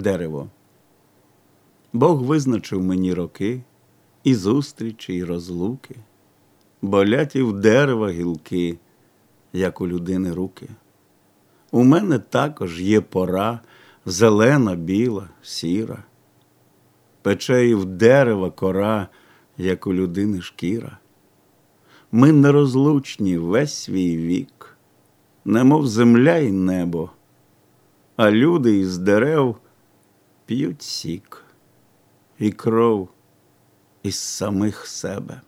дерево. Бог визначив мені роки, і зустрічі, і розлуки, болять і в дерева гілки, як у людини руки. У мене також є пора зелена, біла, сіра, пече і в дерева кора, як у людини шкіра. Ми нерозлучні весь свій вік, немов земля і небо, а люди із дерев п'ють сік і кров із самих себе.